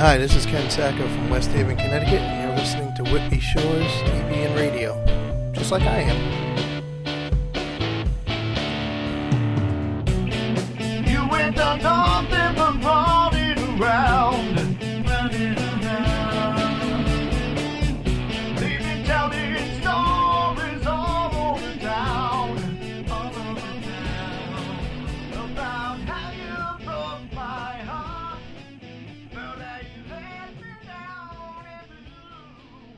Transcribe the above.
Hi, this is Ken Sacco from West Haven, Connecticut, and you're listening to Whitby Shores TV and radio, just like I am. You went on something from running around.